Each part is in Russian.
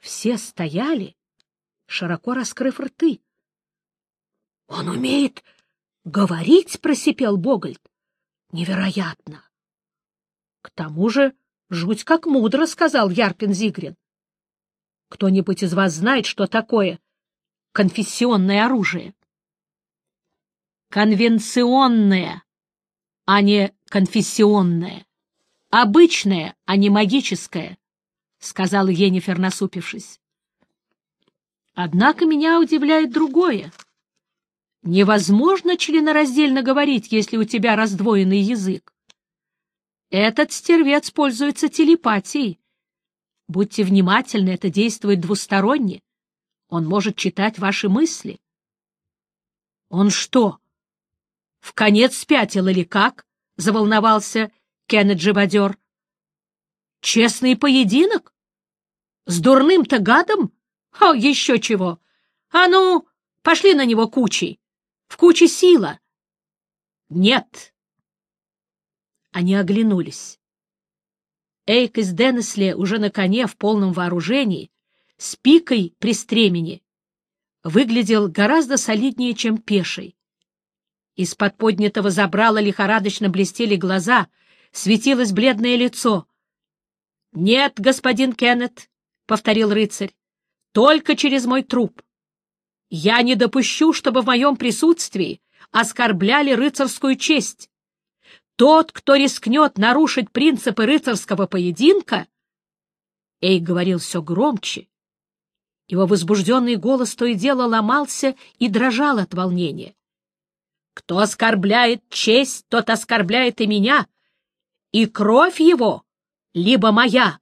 Все стояли, широко раскрыв рты. — Он умеет говорить, — просипел Богольд. — Невероятно! — К тому же жуть как мудро, — сказал Ярпин Зигрин. — Кто-нибудь из вас знает, что такое конфессионное оружие? — Конвенционное, а не конфессионное. Обычное, а не магическое, — сказала Енифер, насупившись. Однако меня удивляет другое. Невозможно членораздельно говорить, если у тебя раздвоенный язык. Этот стервец пользуется телепатией. Будьте внимательны, это действует двусторонне. Он может читать ваши мысли. Он что, в конец спятил или как? — заволновался Кеннет Живодер. — Честный поединок? С дурным-то гадом? О, еще чего! А ну, пошли на него кучей! В куче сила! Нет! Они оглянулись. Эйк из Денесли уже на коне в полном вооружении, с пикой при стремени, выглядел гораздо солиднее, чем пеший. Из-под поднятого забрала лихорадочно блестели глаза — светилось бледное лицо. — Нет, господин Кеннет, — повторил рыцарь, — только через мой труп. Я не допущу, чтобы в моем присутствии оскорбляли рыцарскую честь. Тот, кто рискнет нарушить принципы рыцарского поединка... Эй говорил все громче. Его возбужденный голос то и дело ломался и дрожал от волнения. Кто оскорбляет честь, тот оскорбляет и меня, и кровь его, либо моя,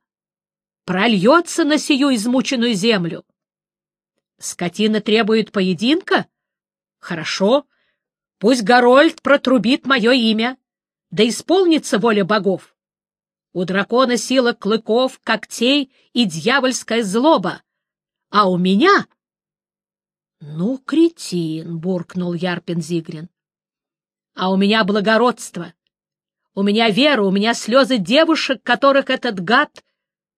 прольется на сию измученную землю. Скотина требует поединка? Хорошо, пусть Горольд протрубит мое имя, да исполнится воля богов. У дракона сила клыков, когтей и дьявольская злоба, а у меня... — Ну, кретин, — буркнул Ярпин Зигрин. — А у меня благородство, у меня вера, у меня слезы девушек, которых этот гад...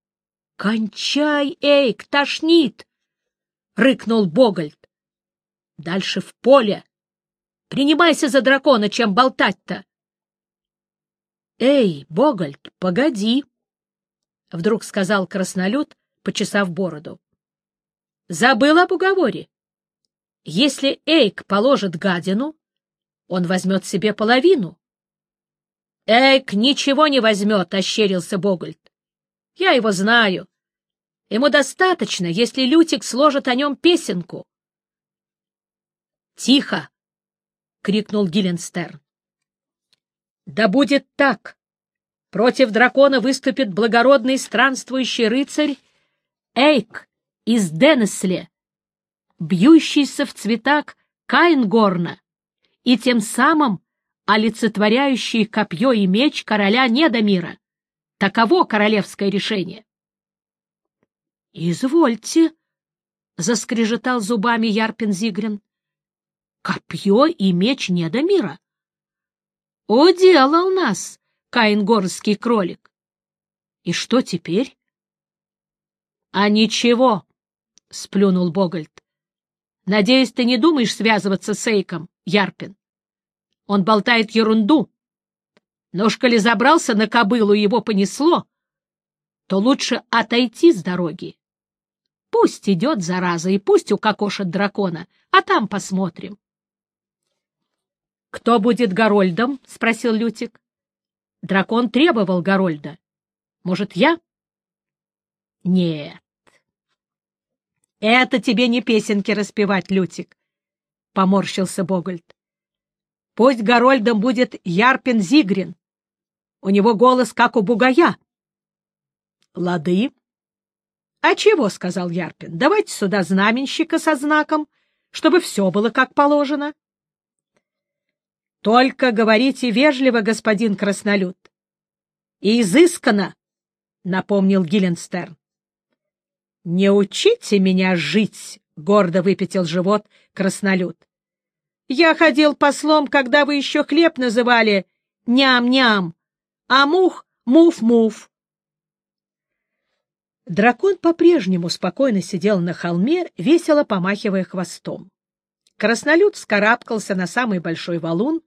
— Кончай, Эйк, тошнит! — рыкнул Богольд. — Дальше в поле. Принимайся за дракона, чем болтать-то. — Эй, Богольд, погоди! — вдруг сказал краснолюд, почесав бороду. — Забыл об уговоре. Если Эйк положит гадину, он возьмет себе половину. Эйк ничего не возьмет, — ощерился Богольд. — Я его знаю. Ему достаточно, если Лютик сложит о нем песенку. — Тихо! — крикнул Гилленстерн. — Да будет так! Против дракона выступит благородный странствующий рыцарь Эйк из Денесле, бьющийся в цветах Кайнгорна, и тем самым олицетворяющие копье и меч короля Недомира. Таково королевское решение. — Извольте, — заскрежетал зубами Ярпин Зигрин. — Копье и меч Недомира. — Уделал нас, каингорский кролик. И что теперь? — А ничего, — сплюнул Богольд. — Надеюсь, ты не думаешь связываться с Эйком, Ярпин? Он болтает ерунду. Но уж коли забрался на кобылу его понесло, то лучше отойти с дороги. Пусть идет, зараза, и пусть укокошит дракона, а там посмотрим. — Кто будет Горольдом? — спросил Лютик. — Дракон требовал Горольда. Может, я? — Нет. — Это тебе не песенки распевать, Лютик, — поморщился Богольд. Пусть Горольдом будет Ярпин Зигрин. У него голос, как у бугая. — Лады. — А чего, — сказал Ярпин, — давайте сюда знаменщика со знаком, чтобы все было как положено. — Только говорите вежливо, господин Краснолюд. — И изысканно, — напомнил Гилленстерн. — Не учите меня жить, — гордо выпятил живот Краснолюд. Я ходил послом, когда вы еще хлеб называли ням-ням, а мух — муф-муф. Дракон по-прежнему спокойно сидел на холме, весело помахивая хвостом. Краснолюд вскарабкался на самый большой валун,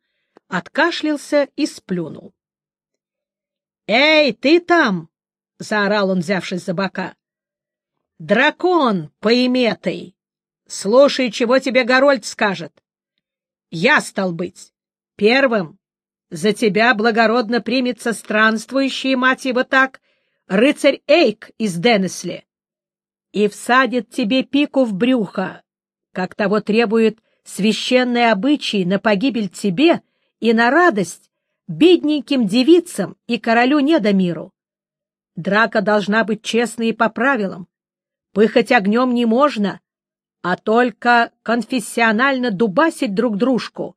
откашлялся и сплюнул. — Эй, ты там! — заорал он, взявшись за бока. — Дракон поиметый! Слушай, чего тебе Горольд скажет. Я, стал быть, первым за тебя благородно примется странствующий, мать его так, рыцарь Эйк из Денесли, и всадит тебе пику в брюхо, как того требует священные обычаи на погибель тебе и на радость бедненьким девицам и королю Недомиру. Драка должна быть честной и по правилам. Пыхать огнем не можно, а только конфессионально дубасить друг дружку.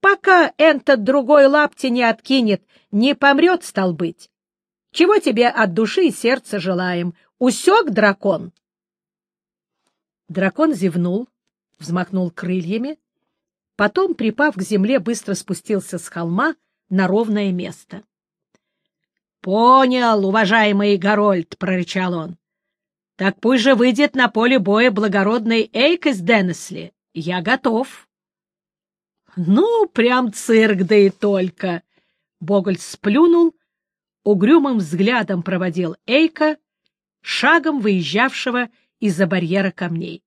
Пока этот другой лапти не откинет, не помрет, стал быть. Чего тебе от души и сердца желаем? Усек дракон? Дракон зевнул, взмахнул крыльями, потом, припав к земле, быстро спустился с холма на ровное место. — Понял, уважаемый Горольд, — прорычал он. — Так пусть же выйдет на поле боя благородный Эйк из Денесли. Я готов. — Ну, прям цирк, да и только! Богольд сплюнул, угрюмым взглядом проводил Эйка, шагом выезжавшего из-за барьера камней.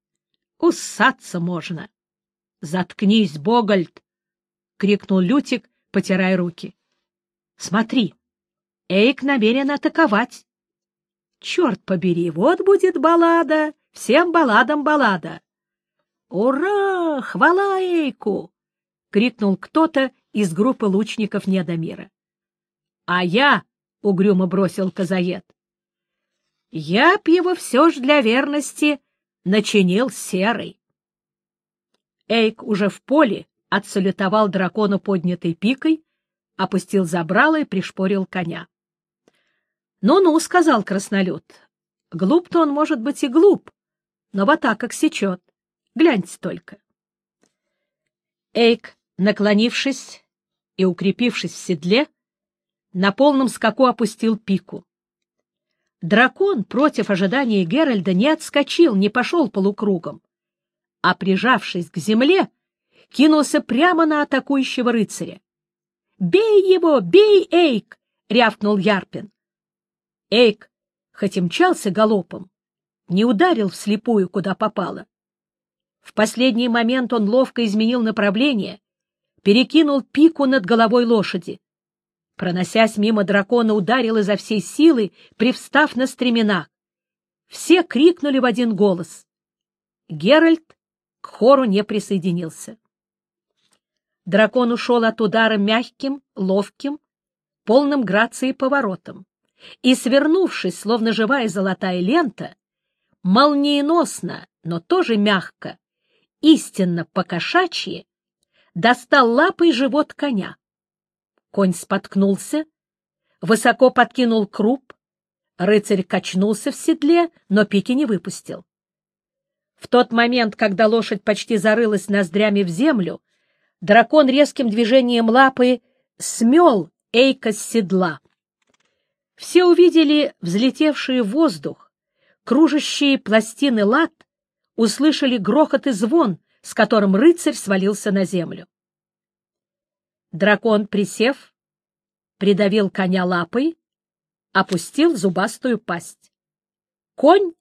Кусаться можно. — Заткнись, Богольд! — крикнул Лютик, потирая руки. — Смотри, Эйк намерен атаковать. Черт побери, вот будет баллада, всем балладам баллада. «Ура! Хвала Эйку!» — крикнул кто-то из группы лучников Недомира. «А я — угрюмо бросил Казаед. Я б его все ж для верности начинил серой. Эйк уже в поле отсалютовал дракону поднятой пикой, опустил забрало и пришпорил коня. «Ну-ну», — сказал краснолюд, — «глуп-то он может быть и глуп, но вот так как сечет. Гляньте только». Эйк, наклонившись и укрепившись в седле, на полном скаку опустил пику. Дракон против ожидания Геральда не отскочил, не пошел полукругом, а, прижавшись к земле, кинулся прямо на атакующего рыцаря. «Бей его! Бей, Эйк!» — рявкнул Ярпин. Эйк, хоть и мчался галопом, не ударил вслепую, куда попало. В последний момент он ловко изменил направление, перекинул пику над головой лошади. Проносясь мимо дракона, ударил изо всей силы, привстав на стременах. Все крикнули в один голос. Геральт к хору не присоединился. Дракон ушел от удара мягким, ловким, полным грацией поворотом, и, свернувшись, словно живая золотая лента, молниеносно, но тоже мягко, истинно покошачьи, достал лапой живот коня. Конь споткнулся, высоко подкинул круп, рыцарь качнулся в седле, но пики не выпустил. В тот момент, когда лошадь почти зарылась ноздрями в землю, дракон резким движением лапы смел Эйка с седла. Все увидели взлетевший воздух, кружащие пластины лад, услышали грохот и звон, с которым рыцарь свалился на землю. Дракон, присев, придавил коня лапой, опустил зубастую пасть. Конь,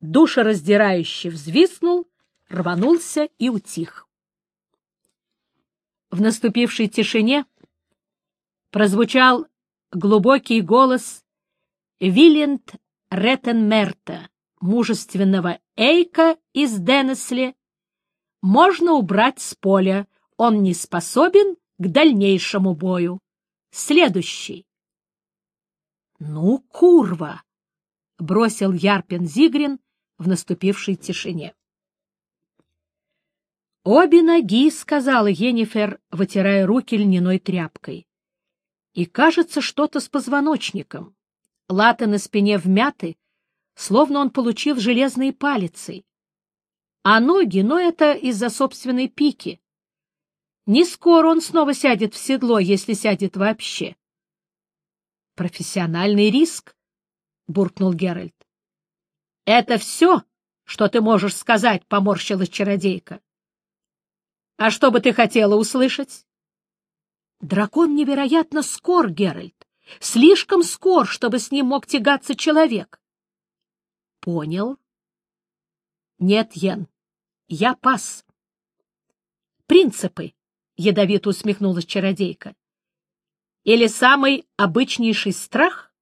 душераздирающе взвиснул, рванулся и утих. В наступившей тишине прозвучал глубокий голос Виллинд Реттенмерта, мужественного Эйка из Денесли. Можно убрать с поля, он не способен к дальнейшему бою. Следующий. — Ну, курва! — бросил Ярпин Зигрин в наступившей тишине. — Обе ноги, — сказала Енифер, вытирая руки льняной тряпкой. И кажется, что-то с позвоночником. Латы на спине вмяты, словно он получил железные палицы. А ноги, но это из-за собственной пики. Не скоро он снова сядет в седло, если сядет вообще. Профессиональный риск, буркнул Геральт. — Это все, что ты можешь сказать, — поморщилась чародейка. — А что бы ты хотела услышать? Дракон невероятно скор, Геральт. Слишком скор, чтобы с ним мог тягаться человек. — Понял. — Нет, Йен, я пас. — Принципы, — ядовито усмехнулась чародейка. — Или самый обычнейший страх?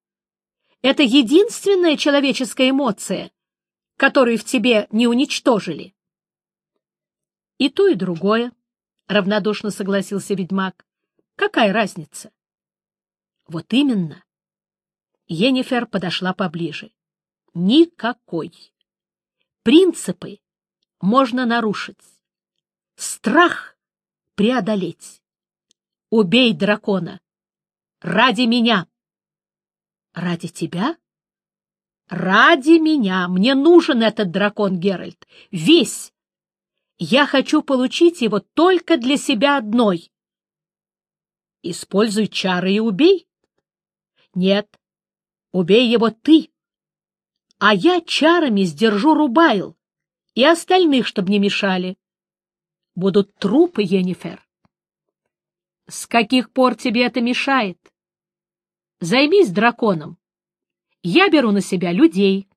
Это единственная человеческая эмоция, которую в тебе не уничтожили. — И то, и другое, — равнодушно согласился ведьмак. — Какая разница? — Вот именно. Енифер подошла поближе. — Никакой. Принципы можно нарушить. Страх преодолеть. Убей дракона. Ради меня. Ради тебя? Ради меня. Мне нужен этот дракон, Геральт. Весь. Я хочу получить его только для себя одной. Используй чары и убей. Нет, убей его ты. А я чарами сдержу Рубайл и остальных, чтобы не мешали. Будут трупы, Енифер. С каких пор тебе это мешает? Займись драконом. Я беру на себя людей.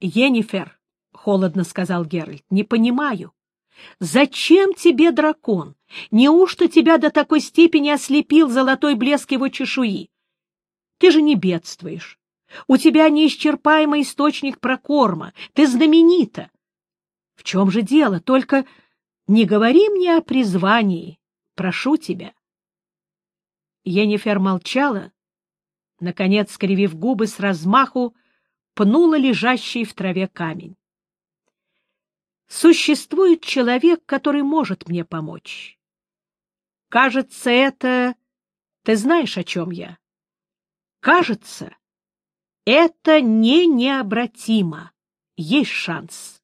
Енифер, — холодно сказал Геральт, — не понимаю. Зачем тебе дракон? Неужто тебя до такой степени ослепил золотой блеск его чешуи? Ты же не бедствуешь. У тебя неисчерпаемый источник прокорма. Ты знаменита. В чем же дело? Только не говори мне о призвании. Прошу тебя. Енифер молчала, наконец, скривив губы с размаху, пнула лежащий в траве камень. Существует человек, который может мне помочь. Кажется, это... Ты знаешь, о чем я? Кажется, это не необратимо. Есть шанс.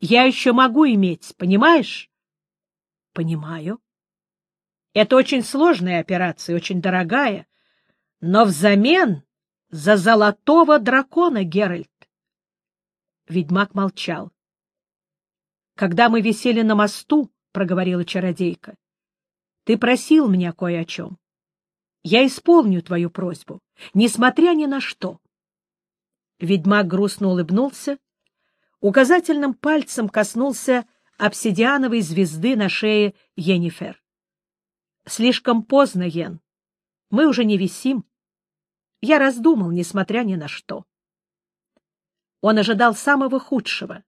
Я еще могу иметь, понимаешь? Понимаю. Это очень сложная операция, очень дорогая, но взамен за золотого дракона, Геральт. Ведьмак молчал. Когда мы висели на мосту, — проговорила чародейка, — ты просил меня кое о чем. Я исполню твою просьбу, несмотря ни на что. Ведьмак грустно улыбнулся, указательным пальцем коснулся обсидиановой звезды на шее Йеннифер. Слишком поздно, Йен. Мы уже не висим. Я раздумал, несмотря ни на что. Он ожидал самого худшего.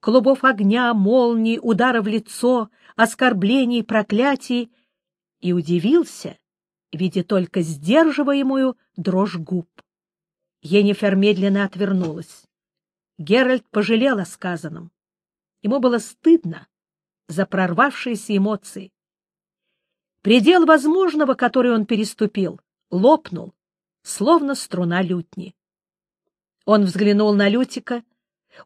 Клубов огня, молний, удара в лицо, оскорблений, проклятий, и удивился, видя только сдерживаемую дрожь губ. Енифер медленно отвернулась. Геральт пожалел о сказанном. Ему было стыдно за прорвавшиеся эмоции. Предел возможного, который он переступил, лопнул, словно струна лютни. Он взглянул на Лютика,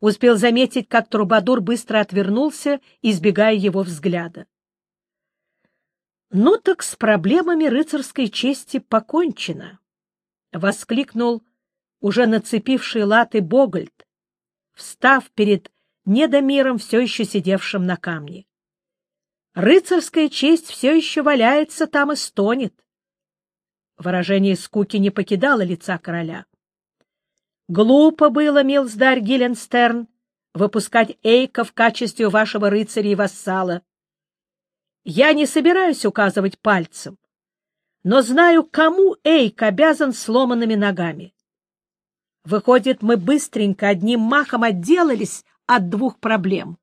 успел заметить, как Трубадур быстро отвернулся, избегая его взгляда. «Ну так с проблемами рыцарской чести покончено!» — воскликнул уже нацепивший латы Богольд, встав перед недомиром, все еще сидевшим на камне. Рыцарская честь все еще валяется там и стонет. Выражение скуки не покидало лица короля. Глупо было, милздарь Гилленстерн, выпускать Эйка в качестве вашего рыцаря и вассала. Я не собираюсь указывать пальцем, но знаю, кому Эйк обязан сломанными ногами. Выходит, мы быстренько одним махом отделались от двух проблем.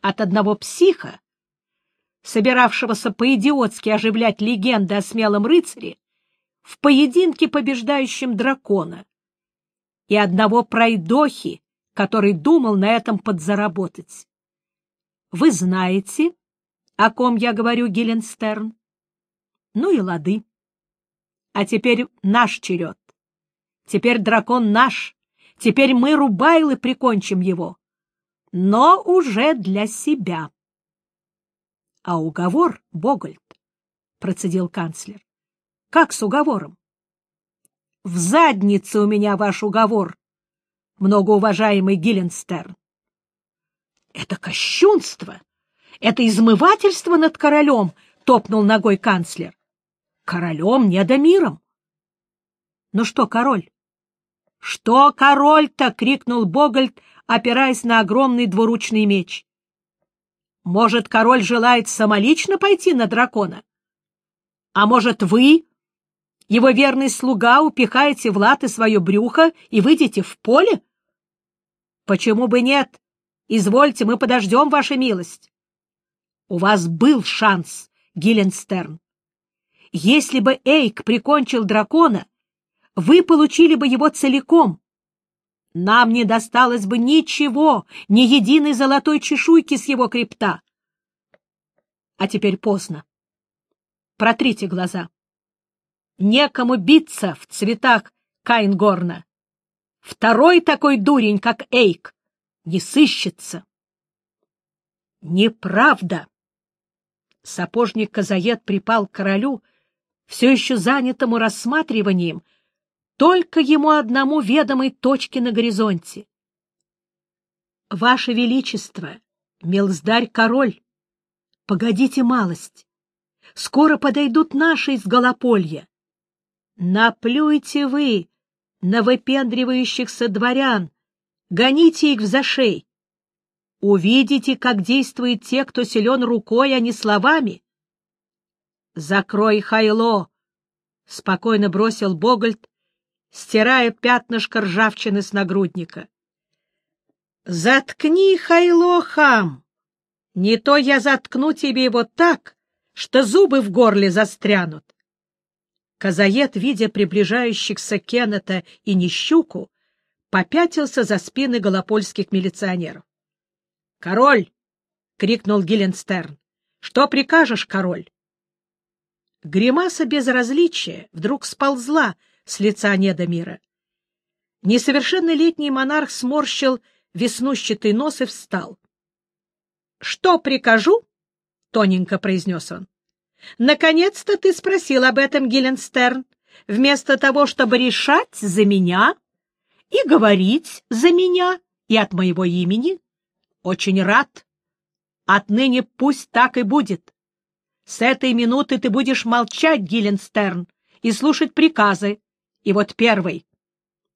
От одного психа, собиравшегося по-идиотски оживлять легенды о смелом рыцаре, в поединке побеждающем дракона, и одного пройдохи, который думал на этом подзаработать. Вы знаете, о ком я говорю, Геленстерн? Ну и лады. А теперь наш черед. Теперь дракон наш. Теперь мы, Рубайлы, прикончим его. Но уже для себя. — А уговор, Богольд? — процедил канцлер. — Как с уговором? В заднице у меня ваш уговор, многоуважаемый Гилленстерн. Это кощунство, это измывательство над королем, — топнул ногой канцлер. Королем не да миром. Ну что, король? Что король-то? — крикнул Богольд, опираясь на огромный двуручный меч. Может, король желает самолично пойти на дракона? А может, вы, его верный слуга, упихаете в латы свое брюхо и выйдете в поле? Почему бы нет? Извольте, мы подождем, ваша милость. У вас был шанс, Гилленстерн. Если бы Эйк прикончил дракона, вы получили бы его целиком. Нам не досталось бы ничего, ни единой золотой чешуйки с его крепта. А теперь поздно. Протрите глаза. Некому биться в цветах Кайнгорна. Второй такой дурень, как Эйк, не сыщется. Неправда. Сапожник Казаед припал к королю, все еще занятому рассматриванием только ему одному ведомой точки на горизонте. Ваше Величество, милздарь-король, погодите малость. Скоро подойдут наши из Голополья. Наплюйте вы на выпендривающихся дворян, гоните их в зашей. Увидите, как действуют те, кто силен рукой, а не словами. «Закрой хайло!» — спокойно бросил Богольд, стирая пятнышко ржавчины с нагрудника. «Заткни хайло, хам! Не то я заткну тебе его так, что зубы в горле застрянут!» Казаед, видя приближающихся Кеннета и Нищуку, попятился за спины голопольских милиционеров. «Король!» — крикнул Гилленстерн. «Что прикажешь, король?» Гримаса безразличия вдруг сползла с лица Недомира. Несовершеннолетний монарх сморщил веснущатый нос и встал. — Что прикажу? — тоненько произнес он. — Наконец-то ты спросил об этом, Гилленстерн, вместо того, чтобы решать за меня и говорить за меня и от моего имени. Очень рад. Отныне пусть так и будет. С этой минуты ты будешь молчать, Гилленстерн, и слушать приказы. И вот первый.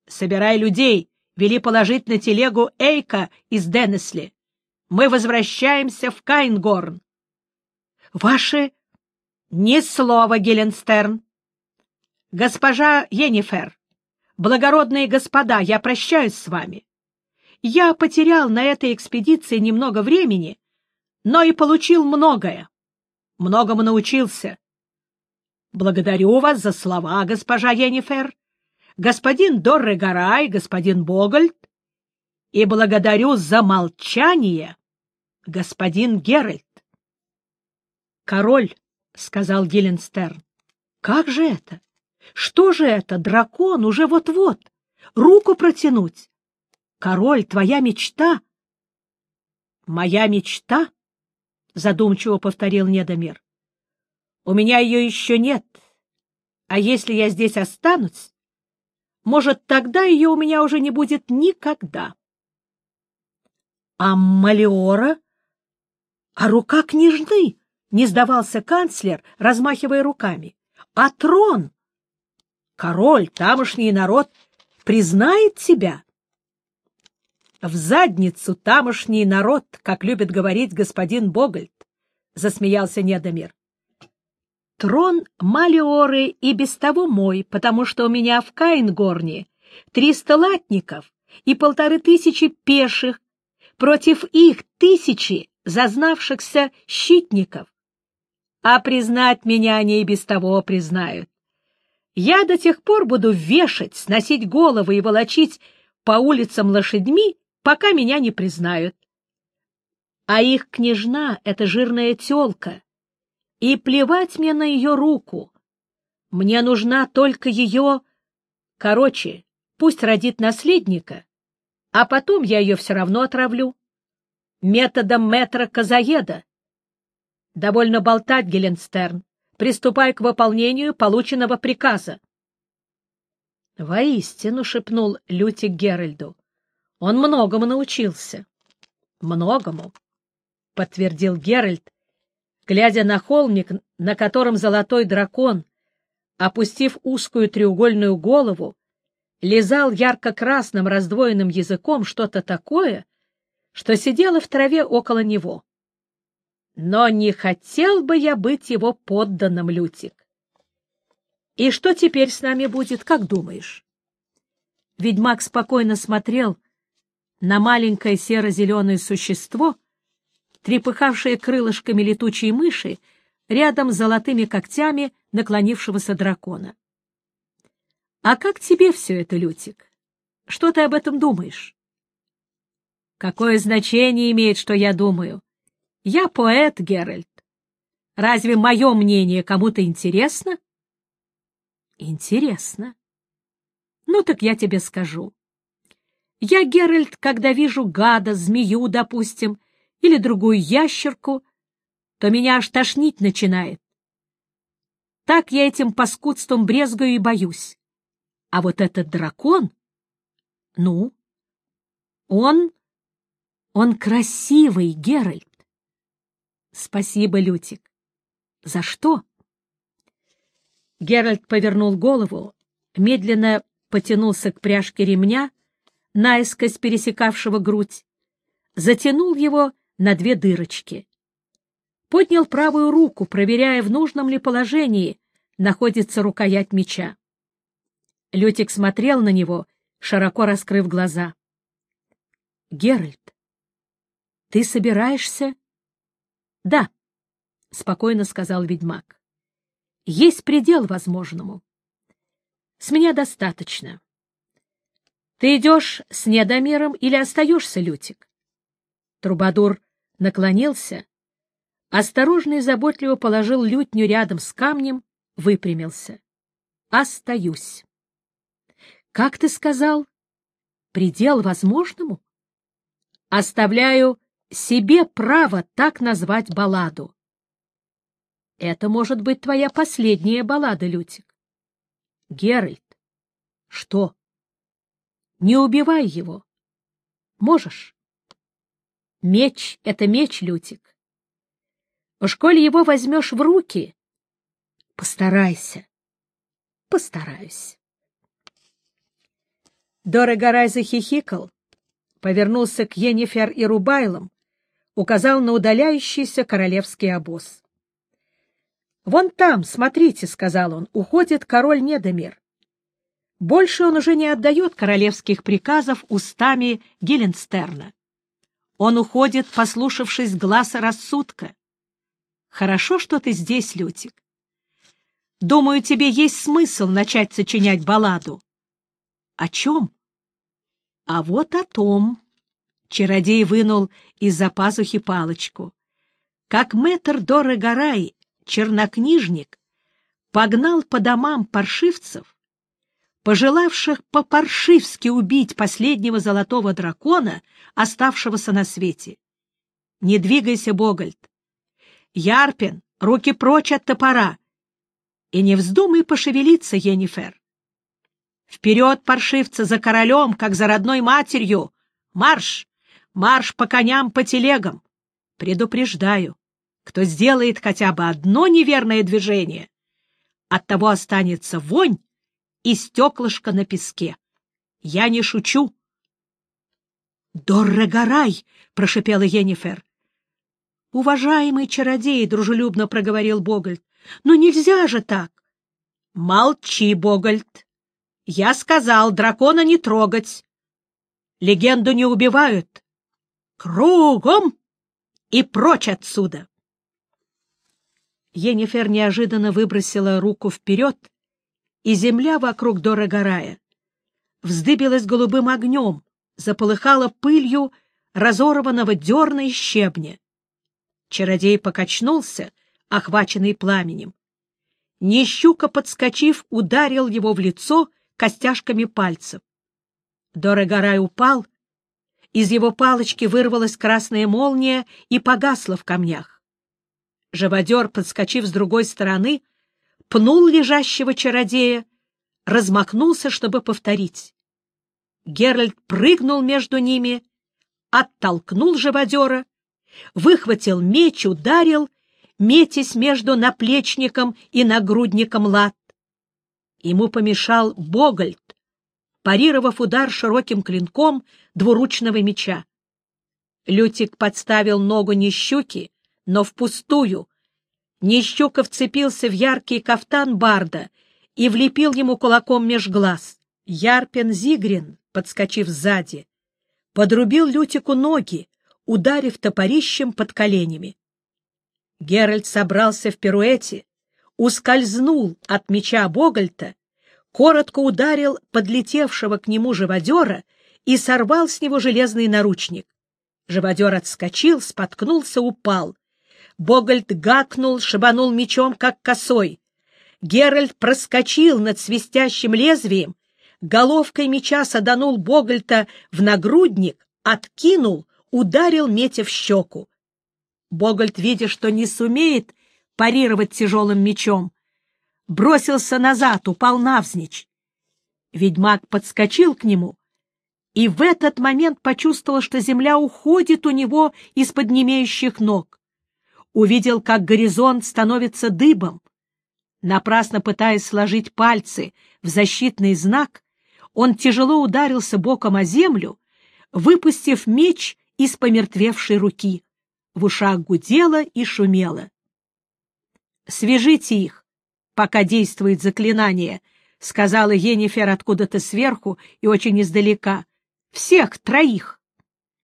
Собирай людей, вели положить на телегу Эйка из Денесли. Мы возвращаемся в Кайнгорн. Ваши... Ни слова, Гилленстерн. Госпожа Енифер, благородные господа, я прощаюсь с вами. Я потерял на этой экспедиции немного времени, но и получил многое. Многому научился. Благодарю вас за слова, госпожа Енифер, господин Дорре Гарай, господин Богольд, и благодарю за молчание, господин Геральт. Король, — сказал Геленстерн, — как же это? Что же это, дракон уже вот-вот? Руку протянуть? Король, твоя мечта? — Моя мечта? — задумчиво повторил Недомир. — У меня ее еще нет. А если я здесь останусь, может, тогда ее у меня уже не будет никогда. — А Малиора? А рука княжны? — не сдавался канцлер, размахивая руками. — А трон? Король, тамошний народ признает тебя? — в задницу тамошний народ, как любит говорить господин Богольд, — засмеялся Недомир. Трон Малиоры и без того мой, потому что у меня в Каингорне триста латников и полторы тысячи пеших против их тысячи зазнавшихся щитников. А признать меня они и без того признают. Я до тех пор буду вешать, сносить головы и волочить по улицам лошадьми, пока меня не признают. А их княжна — это жирная тёлка, и плевать мне на ее руку. Мне нужна только ее... Короче, пусть родит наследника, а потом я ее все равно отравлю. Методом метра Казаеда. Довольно болтать, Геленстерн. Приступай к выполнению полученного приказа. — Воистину, — шепнул Лютик Геральду, — он многому научился. — Многому, — подтвердил Геральт, глядя на холмик, на котором золотой дракон, опустив узкую треугольную голову, лизал ярко-красным раздвоенным языком что-то такое, что сидело в траве около него. Но не хотел бы я быть его подданным, Лютик. И что теперь с нами будет, как думаешь? Ведьмак спокойно смотрел на маленькое серо-зеленое существо, трепыхавшее крылышками летучей мыши рядом с золотыми когтями наклонившегося дракона. — А как тебе все это, Лютик? Что ты об этом думаешь? — Какое значение имеет, что я думаю? Я поэт, Геральт. Разве мое мнение кому-то интересно? — Интересно. Ну так я тебе скажу. Я, Геральт, когда вижу гада, змею, допустим, или другую ящерку, то меня аж тошнить начинает. Так я этим паскудством брезгаю и боюсь. А вот этот дракон, ну, он... он красивый, Геральт. Спасибо, Лютик. За что? Геральт повернул голову, медленно потянулся к пряжке ремня, наискось пересекавшего грудь, затянул его на две дырочки. Поднял правую руку, проверяя, в нужном ли положении находится рукоять меча. Лютик смотрел на него, широко раскрыв глаза. — Геральт, ты собираешься? — Да, — спокойно сказал ведьмак. Есть предел возможному. С меня достаточно. Ты идешь с Недомиром или остаешься, Лютик? Трубадур наклонился, осторожно и заботливо положил лютню рядом с камнем, выпрямился. Остаюсь. Как ты сказал? Предел возможному? Оставляю себе право так назвать балладу. Это может быть твоя последняя баллада, Лютик. Геральт. Что? Не убивай его. Можешь? Меч — это меч, Лютик. Уж коли его возьмешь в руки, постарайся. Постараюсь. Дорогорай захихикал, повернулся к Енифер и Рубайлам, указал на удаляющийся королевский обоз. «Вон там, смотрите», — сказал он, — «уходит король Недомир. Больше он уже не отдает королевских приказов устами Геленстерна. Он уходит, послушавшись глаза рассудка. Хорошо, что ты здесь, Лютик. Думаю, тебе есть смысл начать сочинять балладу. О чем? А вот о том. Чародей вынул из-за пазухи палочку. Как мэтр Доры Гарай чернокнижник погнал по домам паршивцев, пожелавших по-паршивски убить последнего золотого дракона, оставшегося на свете. Не двигайся, Богольд. Ярпин, руки прочь от топора. И не вздумай пошевелиться, Енифер. Вперед, паршивцы, за королем, как за родной матерью! Марш! Марш по коням, по телегам! Предупреждаю, кто сделает хотя бы одно неверное движение, от того останется вонь и стеклышко на песке. Я не шучу. — Доррегорай! — прошипела Енифер. — Уважаемый чародей, — дружелюбно проговорил Богольд, — но нельзя же так. — Молчи, Богольд. Я сказал, дракона не трогать. Легенду не убивают. Кругом и прочь отсюда. Енифер неожиданно выбросила руку вперед, и земля вокруг Дорогорая вздыбилась голубым огнем, заполыхала пылью разорванного дерна и щебня. Чародей покачнулся, охваченный пламенем. Нещука, подскочив, ударил его в лицо костяшками пальцев. Дорогорай упал, из его палочки вырвалась красная молния и погасла в камнях. Живодер, подскочив с другой стороны, пнул лежащего чародея, размахнулся, чтобы повторить. Геральт прыгнул между ними, оттолкнул живодера, выхватил меч, ударил, метясь между наплечником и нагрудником лад. Ему помешал Богольд, парировав удар широким клинком двуручного меча. Лютик подставил ногу Нищуки, но впустую. Нищука вцепился в яркий кафтан барда и влепил ему кулаком меж глаз. Ярпен Зигрин, подскочив сзади, подрубил Лютику ноги, ударив топорищем под коленями. Геральт собрался в пируэте, ускользнул от меча Богольта, коротко ударил подлетевшего к нему живодера и сорвал с него железный наручник. Живодер отскочил, споткнулся, упал. Богольд гакнул, шибанул мечом, как косой. Геральт проскочил над свистящим лезвием, головкой меча саданул Богольта в нагрудник, откинул, ударил метя в щеку. Богольд, видя, что не сумеет парировать тяжелым мечом, бросился назад, упал навзничь. Ведьмак подскочил к нему и в этот момент почувствовал, что земля уходит у него из-под немеющих ног. Увидел, как горизонт становится дыбом. Напрасно пытаясь сложить пальцы в защитный знак, он тяжело ударился боком о землю, выпустив меч из помертвевшей руки. В ушах гудело и шумело. «Свяжите их, пока действует заклинание», — сказала Енифер откуда-то сверху и очень издалека. Всех троих.